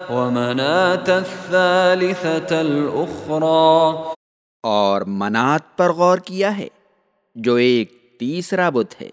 ومنات الثالثة الأخرى. اور منات پر غور کیا ہے جو ایک تیسرا بت ہے۔